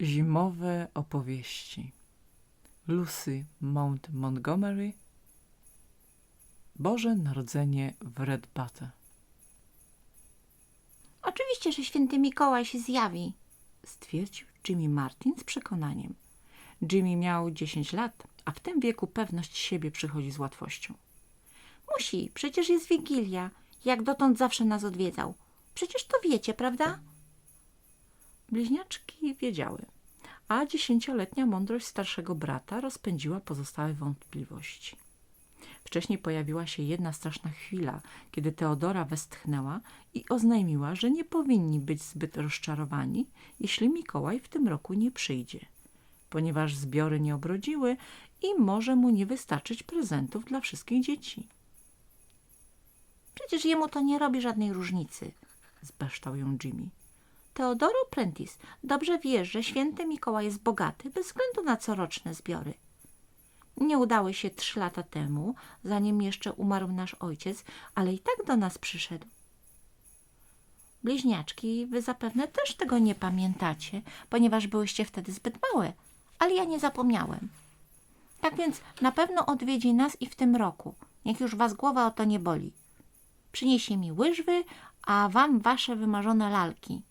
Zimowe opowieści Lucy Mount Montgomery Boże Narodzenie w Red Butte Oczywiście, że święty Mikołaj się zjawi. stwierdził Jimmy Martin z przekonaniem. Jimmy miał 10 lat, a w tym wieku pewność siebie przychodzi z łatwością. Musi, przecież jest Wigilia. Jak dotąd zawsze nas odwiedzał. Przecież to wiecie, prawda? Bliźniaczki wiedziały, a dziesięcioletnia mądrość starszego brata rozpędziła pozostałe wątpliwości. Wcześniej pojawiła się jedna straszna chwila, kiedy Teodora westchnęła i oznajmiła, że nie powinni być zbyt rozczarowani, jeśli Mikołaj w tym roku nie przyjdzie, ponieważ zbiory nie obrodziły i może mu nie wystarczyć prezentów dla wszystkich dzieci. Przecież jemu to nie robi żadnej różnicy. Zbeształ ją Jimmy. Teodoro Prentice, dobrze wiesz, że święty Mikołaj jest bogaty bez względu na coroczne zbiory. Nie udały się trzy lata temu, zanim jeszcze umarł nasz ojciec, ale i tak do nas przyszedł. Bliźniaczki, wy zapewne też tego nie pamiętacie, ponieważ byłyście wtedy zbyt małe, ale ja nie zapomniałem. Tak więc na pewno odwiedzi nas i w tym roku. Niech już was głowa o to nie boli. Przyniesie mi łyżwy, a wam wasze wymarzone lalki.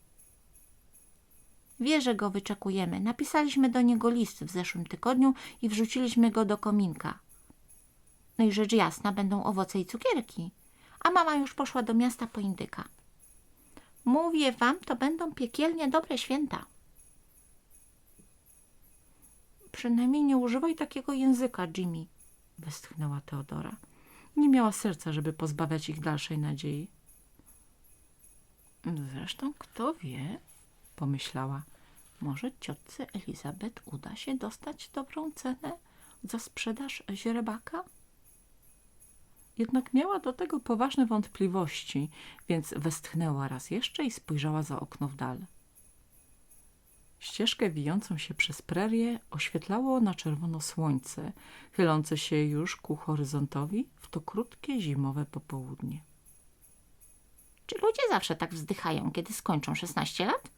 Wie, że go wyczekujemy. Napisaliśmy do niego list w zeszłym tygodniu i wrzuciliśmy go do kominka. No i rzecz jasna, będą owoce i cukierki. A mama już poszła do miasta po indyka. Mówię wam, to będą piekielnie dobre święta. Przynajmniej nie używaj takiego języka, Jimmy, westchnęła Teodora. Nie miała serca, żeby pozbawiać ich dalszej nadziei. Zresztą kto wie, pomyślała. Może ciotce Elizabeth uda się dostać dobrą cenę za sprzedaż źrebaka? Jednak miała do tego poważne wątpliwości, więc westchnęła raz jeszcze i spojrzała za okno w dal. Ścieżkę wijącą się przez prerię oświetlało na czerwono słońce, chylące się już ku horyzontowi w to krótkie zimowe popołudnie. Czy ludzie zawsze tak wzdychają, kiedy skończą 16 lat?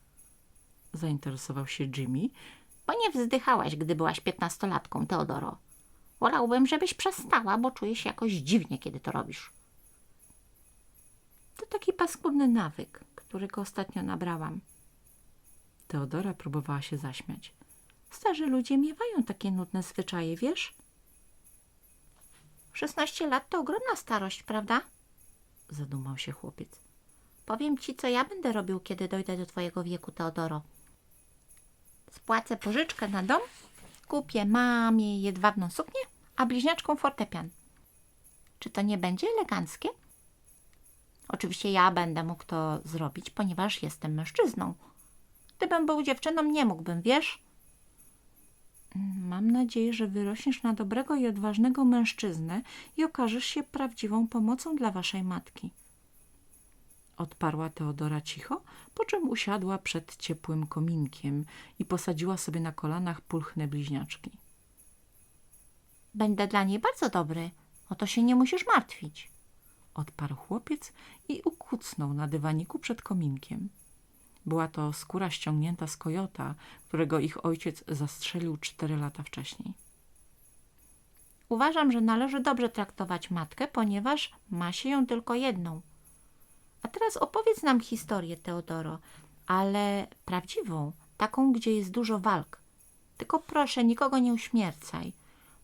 Zainteresował się Jimmy, Bo nie wzdychałaś, gdy byłaś piętnastolatką, Teodoro. Wolałbym, żebyś przestała, bo czuję się jakoś dziwnie, kiedy to robisz. To taki paskudny nawyk, którego ostatnio nabrałam. Teodora próbowała się zaśmiać. Starzy ludzie miewają takie nudne zwyczaje, wiesz? 16 lat to ogromna starość, prawda? Zadumał się chłopiec. Powiem ci, co ja będę robił, kiedy dojdę do twojego wieku, Teodoro. Spłacę pożyczkę na dom, kupię mamie jedwabną suknię, a bliźniaczką fortepian. Czy to nie będzie eleganckie? Oczywiście ja będę mógł to zrobić, ponieważ jestem mężczyzną. Gdybym był dziewczyną, nie mógłbym, wiesz? Mam nadzieję, że wyrośniesz na dobrego i odważnego mężczyznę i okażesz się prawdziwą pomocą dla waszej matki. Odparła Teodora cicho, po czym usiadła przed ciepłym kominkiem i posadziła sobie na kolanach pulchne bliźniaczki. Będę dla niej bardzo dobry. O to się nie musisz martwić. Odparł chłopiec i ukucnął na dywaniku przed kominkiem. Była to skóra ściągnięta z kojota, którego ich ojciec zastrzelił cztery lata wcześniej. Uważam, że należy dobrze traktować matkę, ponieważ ma się ją tylko jedną. A teraz opowiedz nam historię, Teodoro, ale prawdziwą, taką, gdzie jest dużo walk. Tylko proszę, nikogo nie uśmiercaj.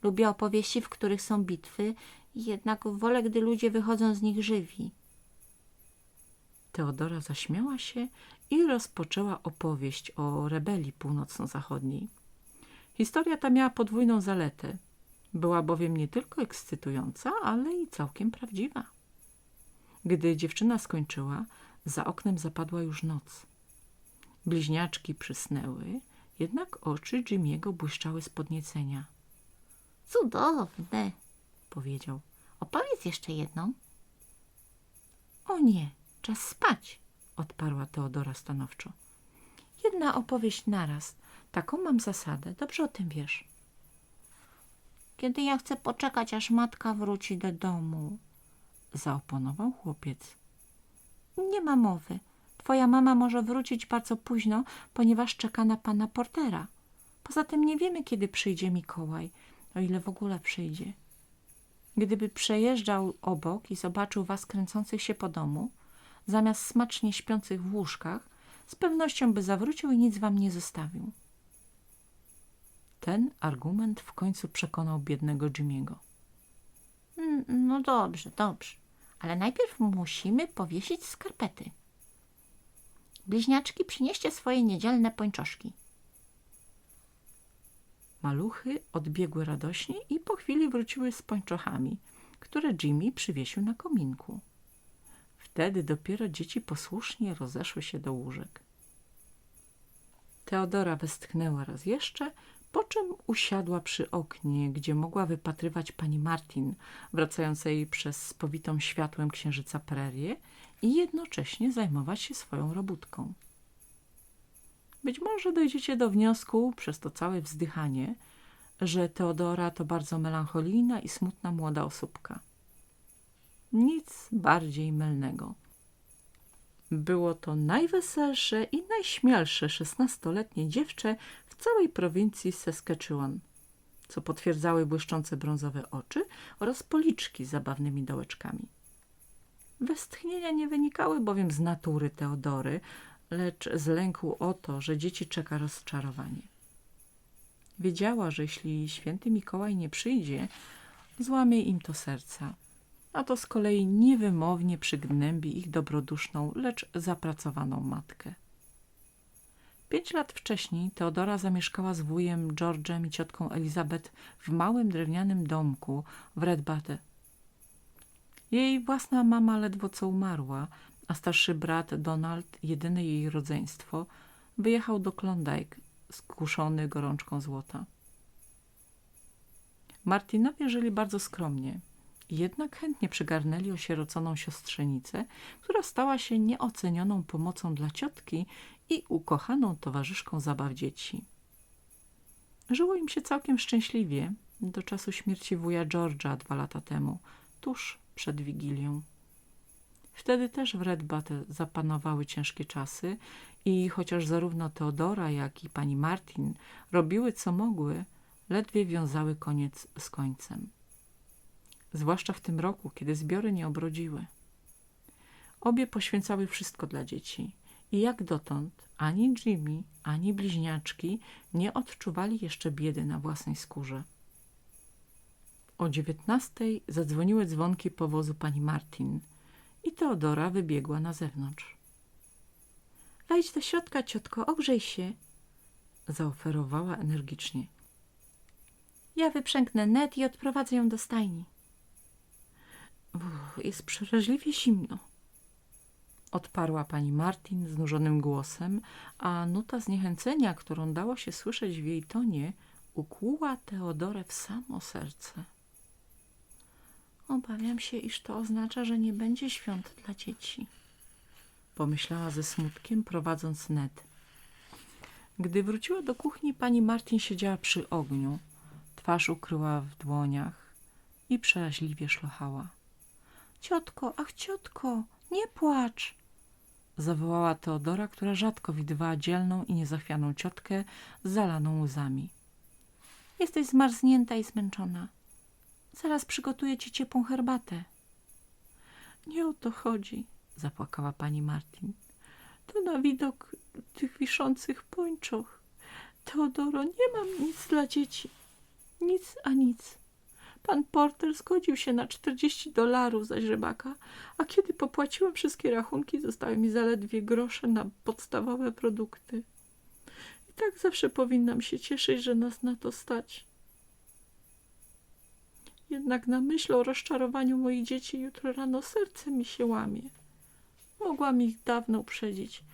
Lubię opowieści, w których są bitwy, jednak wolę, gdy ludzie wychodzą z nich żywi. Teodora zaśmiała się i rozpoczęła opowieść o rebelii północno-zachodniej. Historia ta miała podwójną zaletę. Była bowiem nie tylko ekscytująca, ale i całkiem prawdziwa. Gdy dziewczyna skończyła, za oknem zapadła już noc. Bliźniaczki przysnęły, jednak oczy Jimiego błyszczały z podniecenia. Cudowne, powiedział. Opowiedz jeszcze jedną. O nie, czas spać, odparła Teodora stanowczo. Jedna opowieść naraz. Taką mam zasadę, dobrze o tym wiesz. Kiedy ja chcę poczekać, aż matka wróci do domu, Zaoponował chłopiec. Nie ma mowy. Twoja mama może wrócić bardzo późno, ponieważ czeka na pana Portera. Poza tym nie wiemy, kiedy przyjdzie Mikołaj, o ile w ogóle przyjdzie. Gdyby przejeżdżał obok i zobaczył was kręcących się po domu, zamiast smacznie śpiących w łóżkach, z pewnością by zawrócił i nic wam nie zostawił. Ten argument w końcu przekonał biednego Jimmy'ego. Mm, No dobrze, dobrze. Ale najpierw musimy powiesić skarpety. Bliźniaczki, przynieście swoje niedzielne pończoszki. Maluchy odbiegły radośnie i po chwili wróciły z pończochami, które Jimmy przywiesił na kominku. Wtedy dopiero dzieci posłusznie rozeszły się do łóżek. Teodora westchnęła raz jeszcze, po czym usiadła przy oknie, gdzie mogła wypatrywać pani Martin, wracającej przez spowitą światłem księżyca prerię i jednocześnie zajmować się swoją robótką. Być może dojdziecie do wniosku, przez to całe wzdychanie, że Teodora to bardzo melancholijna i smutna młoda osóbka. Nic bardziej mylnego. Było to najweselsze i najśmielsze szesnastoletnie dziewczę w całej prowincji Saskatchewan, co potwierdzały błyszczące brązowe oczy oraz policzki z zabawnymi dołeczkami. Westchnienia nie wynikały bowiem z natury Teodory, lecz z lęku o to, że dzieci czeka rozczarowanie. Wiedziała, że jeśli święty Mikołaj nie przyjdzie, złamie im to serca, a to z kolei niewymownie przygnębi ich dobroduszną, lecz zapracowaną matkę. Pięć lat wcześniej Teodora zamieszkała z wujem George'em i ciotką Elizabeth w małym drewnianym domku w Red Butte. Jej własna mama ledwo co umarła, a starszy brat Donald, jedyne jej rodzeństwo, wyjechał do Klondike, skuszony gorączką złota. Martinowie żyli bardzo skromnie, jednak chętnie przygarnęli osieroconą siostrzenicę, która stała się nieocenioną pomocą dla ciotki i ukochaną towarzyszką zabaw dzieci. Żyło im się całkiem szczęśliwie do czasu śmierci wuja George'a dwa lata temu, tuż przed Wigilią. Wtedy też w Red Butte zapanowały ciężkie czasy i chociaż zarówno Teodora, jak i pani Martin robiły co mogły, ledwie wiązały koniec z końcem. Zwłaszcza w tym roku, kiedy zbiory nie obrodziły. Obie poświęcały wszystko dla dzieci i jak dotąd ani Jimmy, ani bliźniaczki nie odczuwali jeszcze biedy na własnej skórze. O dziewiętnastej zadzwoniły dzwonki powozu pani Martin i Teodora wybiegła na zewnątrz. Wejdź do środka, ciotko, ogrzej się. Zaoferowała energicznie. Ja wyprzęgnę net i odprowadzę ją do stajni. Jest przeraźliwie zimno. Odparła pani Martin znużonym głosem, a nuta zniechęcenia, którą dało się słyszeć w jej tonie, ukłuła Teodorę w samo serce. Obawiam się, iż to oznacza, że nie będzie świąt dla dzieci. Pomyślała ze smutkiem, prowadząc net. Gdy wróciła do kuchni, pani Martin siedziała przy ogniu. Twarz ukryła w dłoniach i przeraźliwie szlochała. Ciotko, ach ciotko, nie płacz. Zawołała Teodora, która rzadko widywała dzielną i niezachwianą ciotkę zalaną łzami. Jesteś zmarznięta i zmęczona. Zaraz przygotuję ci ciepłą herbatę. Nie o to chodzi, zapłakała pani Martin. To na widok tych wiszących pończoch. Teodoro, nie mam nic dla dzieci. Nic a nic. Pan Porter zgodził się na 40 dolarów za źrebaka, a kiedy popłaciłem wszystkie rachunki, zostały mi zaledwie grosze na podstawowe produkty. I tak zawsze powinnam się cieszyć, że nas na to stać. Jednak na myśl o rozczarowaniu moich dzieci jutro rano serce mi się łamie. Mogłam ich dawno uprzedzić.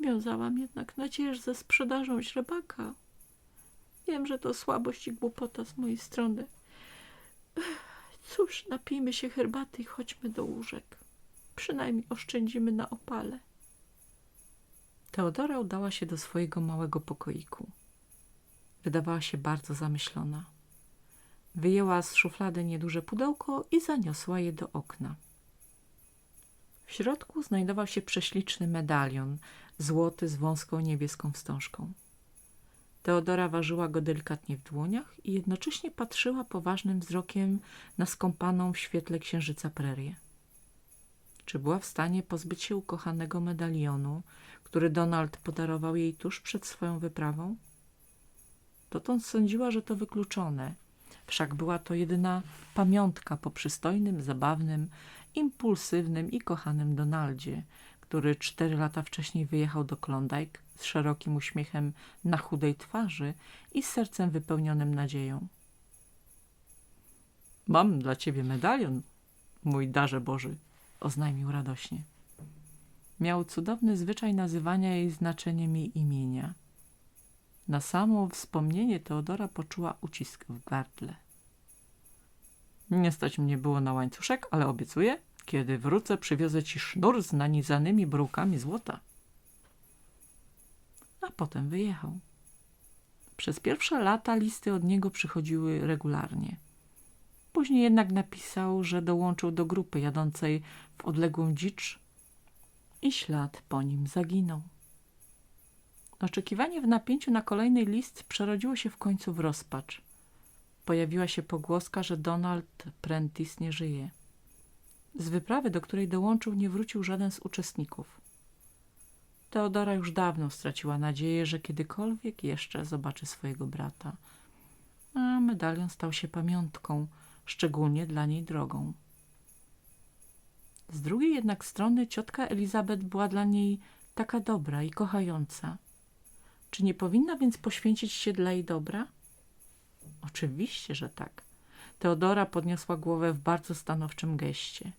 Wiązałam jednak nadzieję ze sprzedażą źrebaka. Wiem, że to słabość i głupota z mojej strony. Cóż, napijmy się herbaty i chodźmy do łóżek. Przynajmniej oszczędzimy na opale. Teodora udała się do swojego małego pokoiku. Wydawała się bardzo zamyślona. Wyjęła z szuflady nieduże pudełko i zaniosła je do okna. W środku znajdował się prześliczny medalion, złoty z wąską niebieską wstążką. Teodora ważyła go delikatnie w dłoniach i jednocześnie patrzyła poważnym wzrokiem na skąpaną w świetle księżyca prerię. Czy była w stanie pozbyć się ukochanego medalionu, który Donald podarował jej tuż przed swoją wyprawą? Dotąd sądziła, że to wykluczone, wszak była to jedyna pamiątka po przystojnym, zabawnym, impulsywnym i kochanym Donaldzie, który cztery lata wcześniej wyjechał do Klondike z szerokim uśmiechem na chudej twarzy i z sercem wypełnionym nadzieją. Mam dla ciebie medalion, mój darze Boży, oznajmił radośnie. Miał cudowny zwyczaj nazywania jej znaczeniem jej imienia. Na samo wspomnienie Teodora poczuła ucisk w gardle. Nie stać mnie było na łańcuszek, ale obiecuję, kiedy wrócę, przywiozę ci sznur z nanizanymi brukami złota. A potem wyjechał. Przez pierwsze lata listy od niego przychodziły regularnie. Później jednak napisał, że dołączył do grupy jadącej w odległą dzicz i ślad po nim zaginął. Oczekiwanie w napięciu na kolejny list przerodziło się w końcu w rozpacz. Pojawiła się pogłoska, że Donald Prentice nie żyje. Z wyprawy, do której dołączył, nie wrócił żaden z uczestników. Teodora już dawno straciła nadzieję, że kiedykolwiek jeszcze zobaczy swojego brata. A medalion stał się pamiątką, szczególnie dla niej drogą. Z drugiej jednak strony ciotka Elizabeth była dla niej taka dobra i kochająca. Czy nie powinna więc poświęcić się dla jej dobra? Oczywiście, że tak. Teodora podniosła głowę w bardzo stanowczym geście.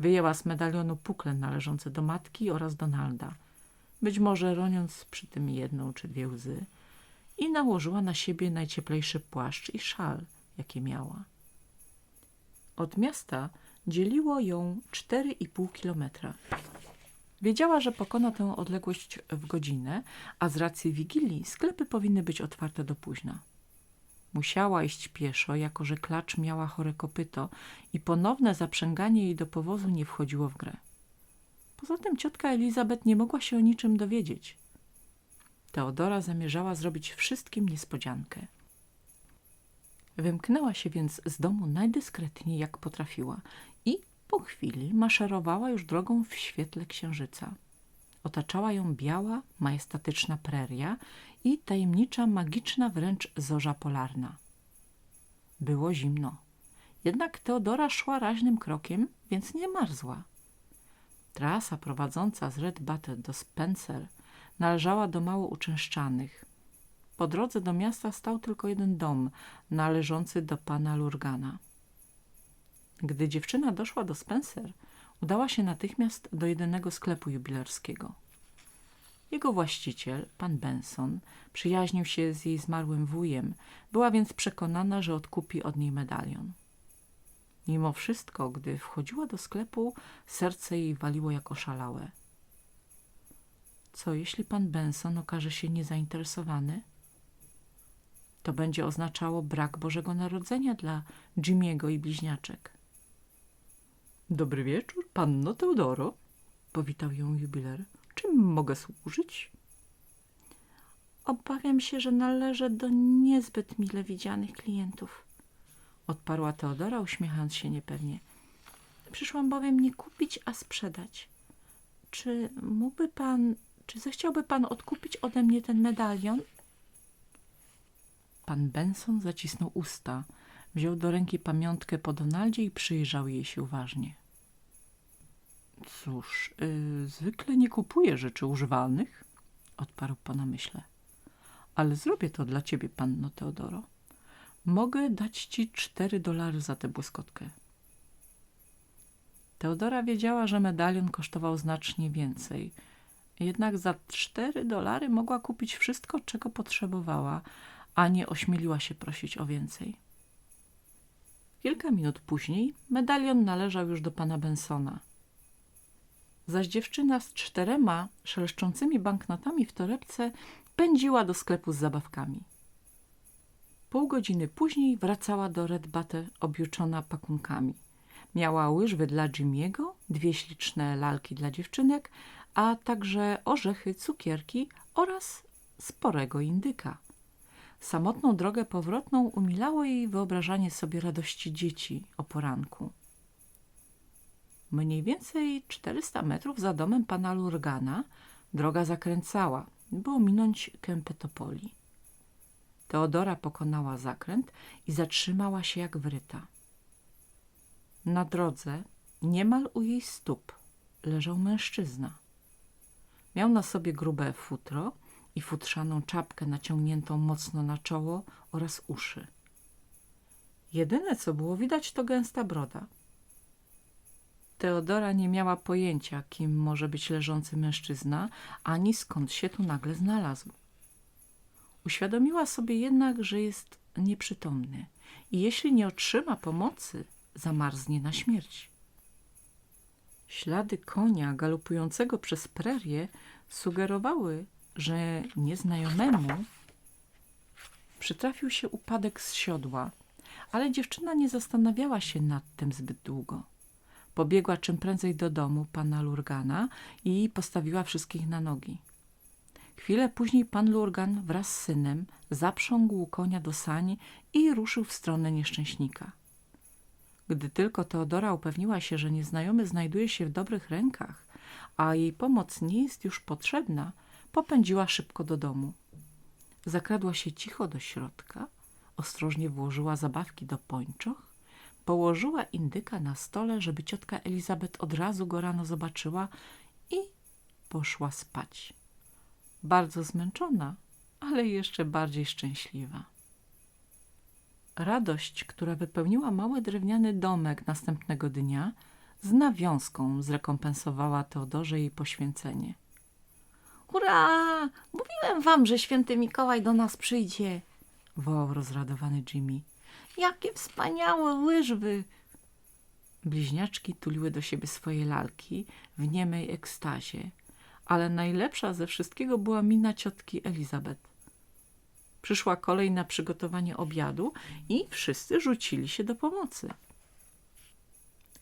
Wyjęła z medalionu pukle należące do matki oraz Donalda, być może roniąc przy tym jedną czy dwie łzy, i nałożyła na siebie najcieplejszy płaszcz i szal, jakie miała. Od miasta dzieliło ją cztery i pół kilometra. Wiedziała, że pokona tę odległość w godzinę, a z racji wigilii sklepy powinny być otwarte do późna. Musiała iść pieszo, jako że klacz miała chore kopyto i ponowne zaprzęganie jej do powozu nie wchodziło w grę. Poza tym ciotka Elizabeth nie mogła się o niczym dowiedzieć. Teodora zamierzała zrobić wszystkim niespodziankę. Wymknęła się więc z domu najdyskretniej jak potrafiła i po chwili maszerowała już drogą w świetle księżyca. Otaczała ją biała, majestatyczna preria i tajemnicza, magiczna wręcz zorza polarna. Było zimno. Jednak Teodora szła raźnym krokiem, więc nie marzła. Trasa prowadząca z Red Butte do Spencer należała do mało uczęszczanych. Po drodze do miasta stał tylko jeden dom, należący do pana Lurgana. Gdy dziewczyna doszła do Spencer, udała się natychmiast do jedynego sklepu jubilerskiego. Jego właściciel, pan Benson, przyjaźnił się z jej zmarłym wujem, była więc przekonana, że odkupi od niej medalion. Mimo wszystko, gdy wchodziła do sklepu, serce jej waliło jak oszalałe. Co jeśli pan Benson okaże się niezainteresowany? To będzie oznaczało brak Bożego Narodzenia dla Jimiego i bliźniaczek. Dobry wieczór, panno Teodoro, powitał ją jubiler. Czym mogę służyć? Obawiam się, że należę do niezbyt mile widzianych klientów, odparła Teodora, uśmiechając się niepewnie. Przyszłam bowiem nie kupić, a sprzedać. Czy mógłby pan, czy zechciałby pan odkupić ode mnie ten medalion? Pan Benson zacisnął usta, wziął do ręki pamiątkę po Donaldzie i przyjrzał jej się uważnie. Cóż, yy, zwykle nie kupuję rzeczy używanych, odparł po namyśle. Ale zrobię to dla ciebie, panno Teodoro. Mogę dać ci cztery dolary za tę błyskotkę. Teodora wiedziała, że medalion kosztował znacznie więcej. Jednak za cztery dolary mogła kupić wszystko, czego potrzebowała, a nie ośmieliła się prosić o więcej. Kilka minut później medalion należał już do pana Bensona – zaś dziewczyna z czterema szeleszczącymi banknotami w torebce pędziła do sklepu z zabawkami. Pół godziny później wracała do Red Butte objuczona pakunkami. Miała łyżwy dla Jimiego, dwie śliczne lalki dla dziewczynek, a także orzechy, cukierki oraz sporego indyka. Samotną drogę powrotną umilało jej wyobrażanie sobie radości dzieci o poranku. Mniej więcej 400 metrów za domem pana Lurgana droga zakręcała, by ominąć kępę topoli. Teodora pokonała zakręt i zatrzymała się jak wryta. Na drodze, niemal u jej stóp, leżał mężczyzna. Miał na sobie grube futro i futrzaną czapkę naciągniętą mocno na czoło oraz uszy. Jedyne, co było widać, to gęsta broda. Teodora nie miała pojęcia, kim może być leżący mężczyzna, ani skąd się tu nagle znalazł. Uświadomiła sobie jednak, że jest nieprzytomny i jeśli nie otrzyma pomocy, zamarznie na śmierć. Ślady konia galopującego przez prerię sugerowały, że nieznajomemu przytrafił się upadek z siodła, ale dziewczyna nie zastanawiała się nad tym zbyt długo. Pobiegła czym prędzej do domu pana Lurgana i postawiła wszystkich na nogi. Chwilę później pan Lurgan wraz z synem zaprzągł konia do sani i ruszył w stronę nieszczęśnika. Gdy tylko Teodora upewniła się, że nieznajomy znajduje się w dobrych rękach, a jej pomoc nie jest już potrzebna, popędziła szybko do domu. Zakradła się cicho do środka, ostrożnie włożyła zabawki do pończoch, położyła indyka na stole, żeby ciotka Elizabeth od razu go rano zobaczyła i poszła spać. Bardzo zmęczona, ale jeszcze bardziej szczęśliwa. Radość, która wypełniła mały drewniany domek następnego dnia, z nawiązką zrekompensowała Teodorze jej poświęcenie. Hurra! Mówiłem wam, że święty Mikołaj do nas przyjdzie. Wołał rozradowany Jimmy. Jakie wspaniałe łyżwy! Bliźniaczki tuliły do siebie swoje lalki w niemej ekstazie, ale najlepsza ze wszystkiego była mina ciotki Elizabeth. Przyszła kolej na przygotowanie obiadu i wszyscy rzucili się do pomocy.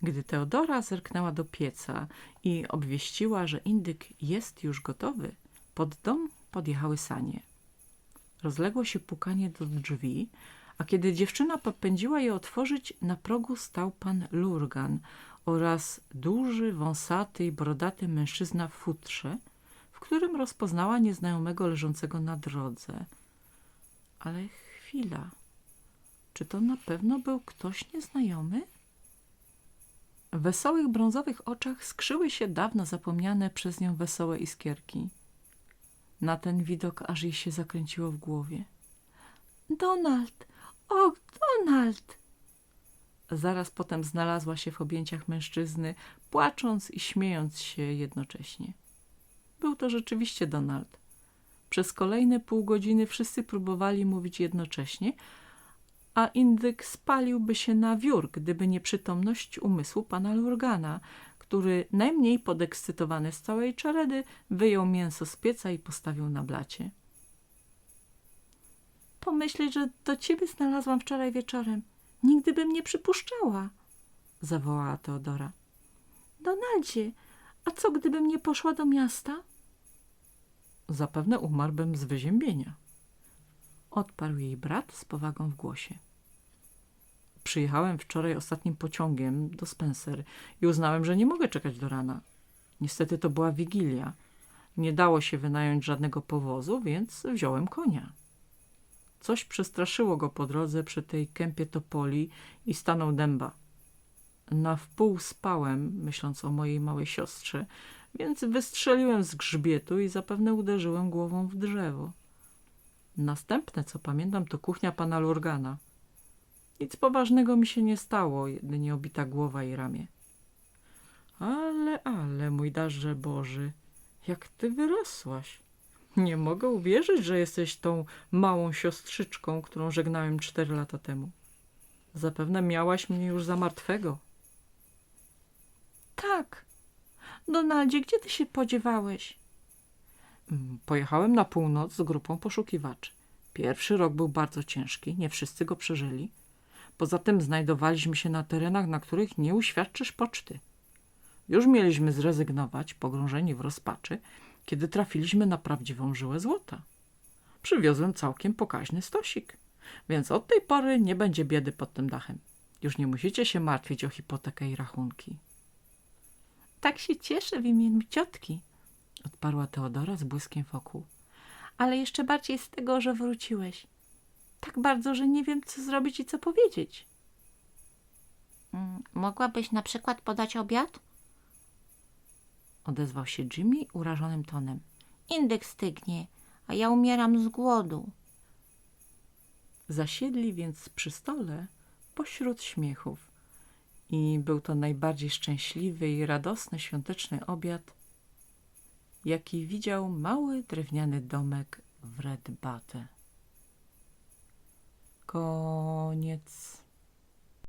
Gdy Teodora zerknęła do pieca i obwieściła, że indyk jest już gotowy, pod dom podjechały sanie. Rozległo się pukanie do drzwi, a kiedy dziewczyna popędziła je otworzyć, na progu stał pan Lurgan oraz duży, wąsaty i brodaty mężczyzna w futrze, w którym rozpoznała nieznajomego leżącego na drodze. Ale chwila, czy to na pewno był ktoś nieznajomy? W wesołych brązowych oczach skrzyły się dawno zapomniane przez nią wesołe iskierki. Na ten widok aż jej się zakręciło w głowie. Donald! O, Donald! Zaraz potem znalazła się w objęciach mężczyzny, płacząc i śmiejąc się jednocześnie. Był to rzeczywiście Donald. Przez kolejne pół godziny wszyscy próbowali mówić jednocześnie, a indyk spaliłby się na wiór, gdyby nie przytomność umysłu pana Lurgana, który najmniej podekscytowany z całej czaredy wyjął mięso z pieca i postawił na blacie. Pomyśleć, że do ciebie znalazłam wczoraj wieczorem. Nigdy bym nie przypuszczała. Zawołała Teodora. Donaldzie, a co gdybym nie poszła do miasta? Zapewne umarłbym z wyziębienia. Odparł jej brat z powagą w głosie. Przyjechałem wczoraj ostatnim pociągiem do Spencer i uznałem, że nie mogę czekać do rana. Niestety to była wigilia. Nie dało się wynająć żadnego powozu, więc wziąłem konia. Coś przestraszyło go po drodze przy tej kępie topoli i stanął dęba. Na wpół spałem, myśląc o mojej małej siostrze, więc wystrzeliłem z grzbietu i zapewne uderzyłem głową w drzewo. Następne, co pamiętam, to kuchnia pana Lurgana. Nic poważnego mi się nie stało, jedynie obita głowa i ramię. Ale, ale, mój darze Boży, jak ty wyrosłaś. Nie mogę uwierzyć, że jesteś tą małą siostrzyczką, którą żegnałem cztery lata temu. Zapewne miałaś mnie już za martwego. Tak. Donaldzie, gdzie ty się podziewałeś? Mm, Pojechałem na północ z grupą poszukiwaczy. Pierwszy rok był bardzo ciężki, nie wszyscy go przeżyli. Poza tym znajdowaliśmy się na terenach, na których nie uświadczysz poczty. Już mieliśmy zrezygnować, pogrążeni w rozpaczy, kiedy trafiliśmy na prawdziwą żyłę złota. Przywiozłem całkiem pokaźny stosik, więc od tej pory nie będzie biedy pod tym dachem. Już nie musicie się martwić o hipotekę i rachunki. Tak się cieszę w imieniu ciotki, Odparła Teodora z błyskiem wokół. ale jeszcze bardziej z tego, że wróciłeś. Tak bardzo, że nie wiem, co zrobić i co powiedzieć. Mm, Mogłabyś na przykład podać obiad? Odezwał się Jimmy urażonym tonem. Indyk stygnie, a ja umieram z głodu. Zasiedli więc przy stole pośród śmiechów i był to najbardziej szczęśliwy i radosny świąteczny obiad, jaki widział mały drewniany domek w Red Butte. Koniec.